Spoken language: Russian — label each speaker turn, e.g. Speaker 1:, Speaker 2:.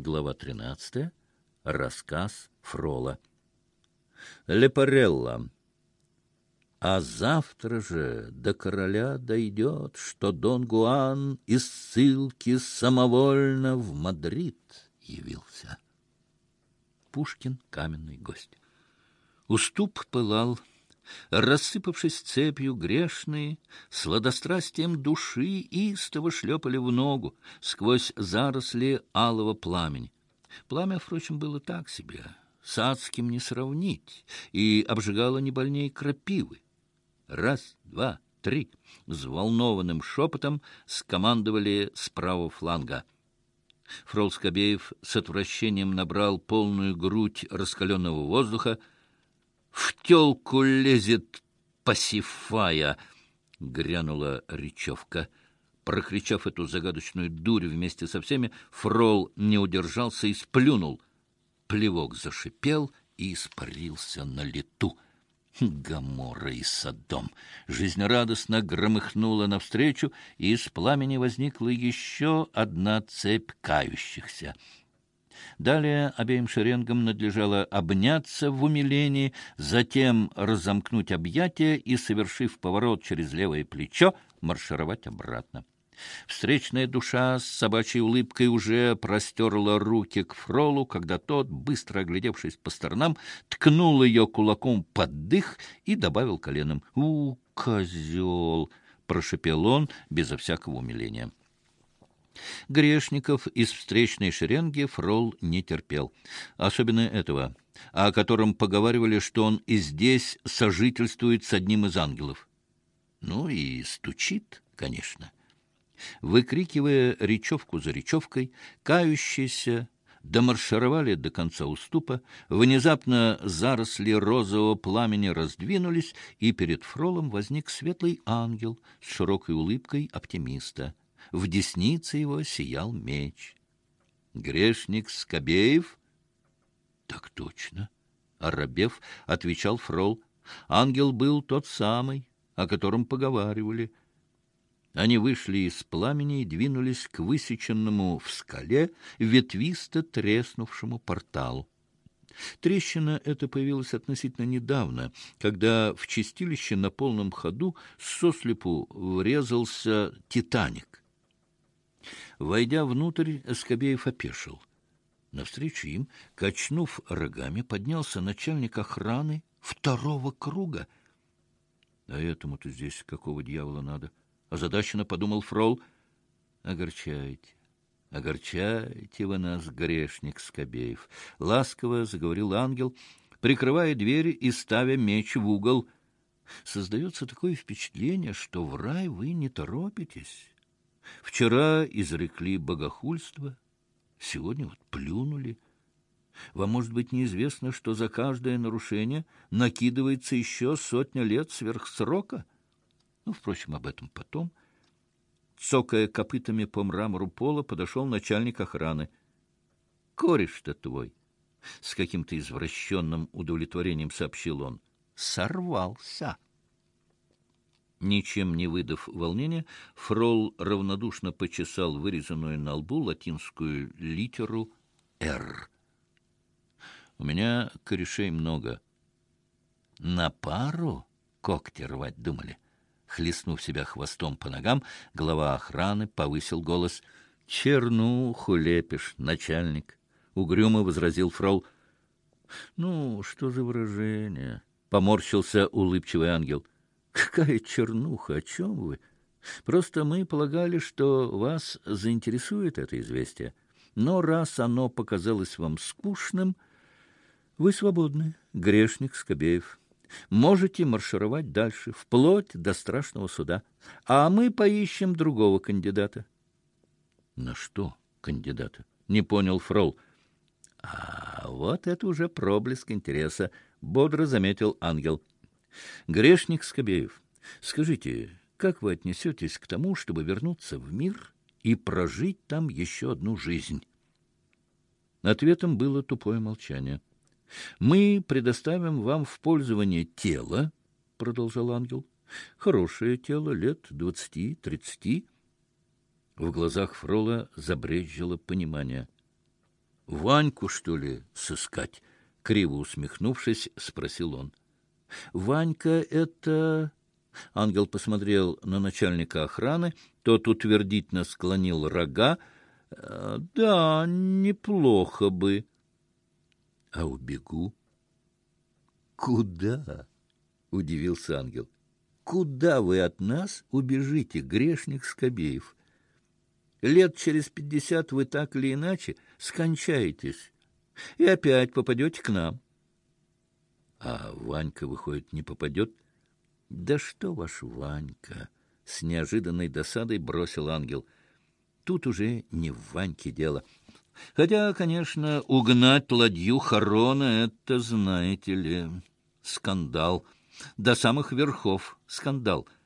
Speaker 1: Глава 13. Рассказ Фрола. Лепарелла. А завтра же до короля дойдет, что Дон Гуан из ссылки самовольно в Мадрид явился. Пушкин — каменный гость. Уступ пылал, рассыпавшись цепью, грешные, сладострастием души истово шлепали в ногу сквозь заросли алого пламени. Пламя, впрочем, было так себе, с адским не сравнить, и обжигало не больнее крапивы. Раз, два, три. Взволнованным шепотом скомандовали с правого фланга. Фрол Скобеев с отвращением набрал полную грудь раскаленного воздуха. «В телку лезет пасифая!» — грянула речевка. Прокричав эту загадочную дурь вместе со всеми, Фрол не удержался и сплюнул. Плевок зашипел и испарился на лету. Гамора и Содом. Жизнерадостно громыхнула навстречу, и из пламени возникла еще одна цепь кающихся. Далее обеим шеренгам надлежало обняться в умилении, затем разомкнуть объятия и, совершив поворот через левое плечо, маршировать обратно. Встречная душа с собачьей улыбкой уже простерла руки к Фролу, когда тот, быстро оглядевшись по сторонам, ткнул ее кулаком под дых и добавил коленом «У, козел!» — прошепел он безо всякого умиления. Грешников из встречной шеренги Фрол не терпел. Особенно этого, о котором поговаривали, что он и здесь сожительствует с одним из ангелов. Ну и стучит, конечно. Выкрикивая речевку за речевкой, кающиеся домаршировали до конца уступа, внезапно заросли розового пламени раздвинулись, и перед Фролом возник светлый ангел с широкой улыбкой оптимиста. В деснице его сиял меч. «Грешник Скобеев?» «Так точно», — оробев, отвечал Фрол. «Ангел был тот самый, о котором поговаривали». Они вышли из пламени и двинулись к высеченному в скале ветвисто треснувшему порталу. Трещина эта появилась относительно недавно, когда в чистилище на полном ходу сослепу врезался «Титаник». Войдя внутрь, Скобеев опешил. Навстречу им, качнув рогами, поднялся начальник охраны второго круга. — А этому-то здесь какого дьявола надо? — озадаченно подумал Фрол. Огорчайте, огорчайте вы нас, грешник Скобеев. Ласково заговорил ангел, прикрывая дверь и ставя меч в угол. Создается такое впечатление, что в рай вы не торопитесь. Вчера изрекли богохульство, сегодня вот плюнули. Вам, может быть, неизвестно, что за каждое нарушение накидывается еще сотня лет сверх срока — ну, впрочем, об этом потом. Цокая копытами по мрамору пола, подошел начальник охраны. — Кореш-то твой! — с каким-то извращенным удовлетворением сообщил он. — Сорвался! Ничем не выдав волнения, Фрол равнодушно почесал вырезанную на лбу латинскую литеру «Р». «У меня корешей много». «На пару когти рвать думали?» Хлестнув себя хвостом по ногам, глава охраны повысил голос. — Чернуху лепишь, начальник! — угрюмо возразил фрол. — Ну, что за выражение? — поморщился улыбчивый ангел. — Какая чернуха? О чем вы? Просто мы полагали, что вас заинтересует это известие. Но раз оно показалось вам скучным, вы свободны, грешник Скобеев. Можете маршировать дальше, вплоть до страшного суда. А мы поищем другого кандидата. — На что кандидата? — не понял Фрол. — А вот это уже проблеск интереса, — бодро заметил ангел. — Грешник Скобеев, скажите, как вы отнесетесь к тому, чтобы вернуться в мир и прожить там еще одну жизнь? Ответом было тупое молчание. — мы предоставим вам в пользование тело, — продолжал ангел, — хорошее тело, лет двадцати-тридцати. В глазах Фрола забрежило понимание. Ваньку, что ли, сыскать? Криво усмехнувшись, спросил он. Ванька — это... Ангел посмотрел на начальника охраны, тот утвердительно склонил рога. «Э, — Да, неплохо бы. — А убегу? — Куда? — удивился ангел. — Куда вы от нас убежите, грешник Скобеев? Лет через пятьдесят вы так или иначе скончаетесь и опять попадете к нам. А Ванька, выходит, не попадет? Да что ваш Ванька? С неожиданной досадой бросил ангел. Тут уже не в Ваньке дело. Хотя, конечно, угнать ладью Харона — это, знаете ли, скандал. До самых верхов скандал —